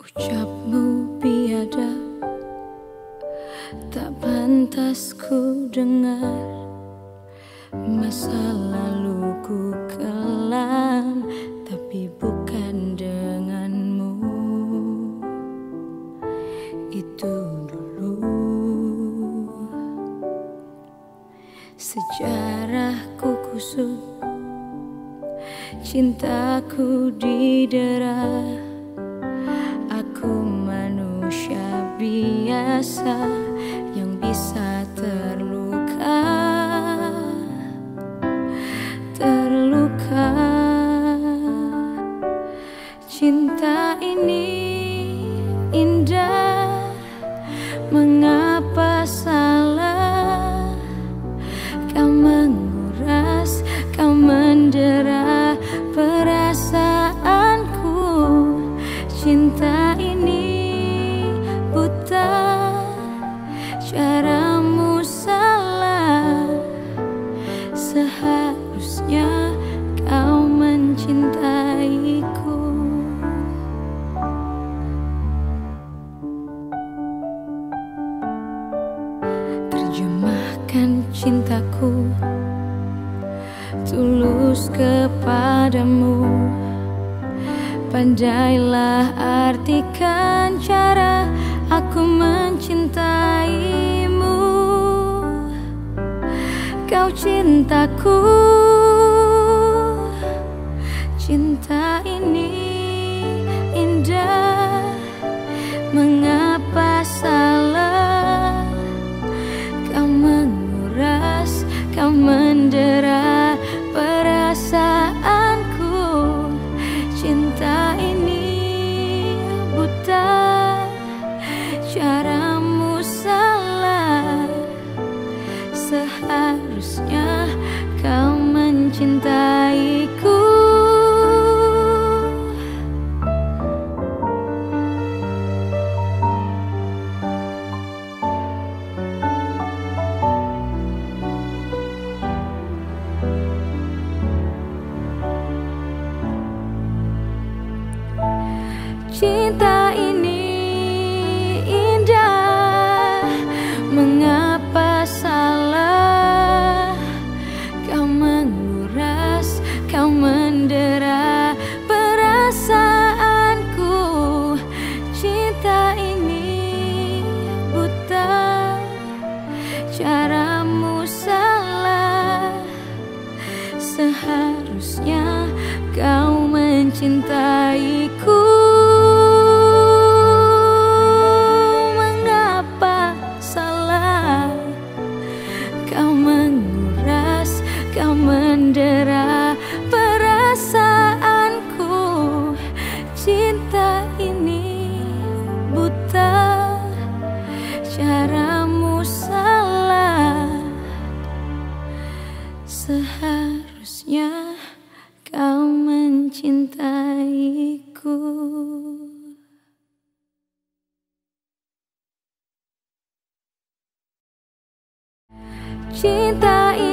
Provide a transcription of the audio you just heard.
Ucapmu biadab Tak pantas ku dengar Masa Sejarahku kusut. Cintaku didera biasa yang bisa terluka. Terluka. Cinta ini indah mengapa mendera perasaanku. Cinta ini Caramu salah. Seharusnya kau mencintaiku. Terjemahkan cintaku Tulus kepadamu. Pandailah artikan cara aku mencintaimu. Kau cintaku Cinta ini Mengapa salah? Kau menguras Kau mendera Perasaanku. Cinta ini buta Caramu salah. Seharusnya kau mencintaiku mendera perasaanku. Cinta ini buta Caramu salah. Seharusnya kau mencintaiku Cinta ini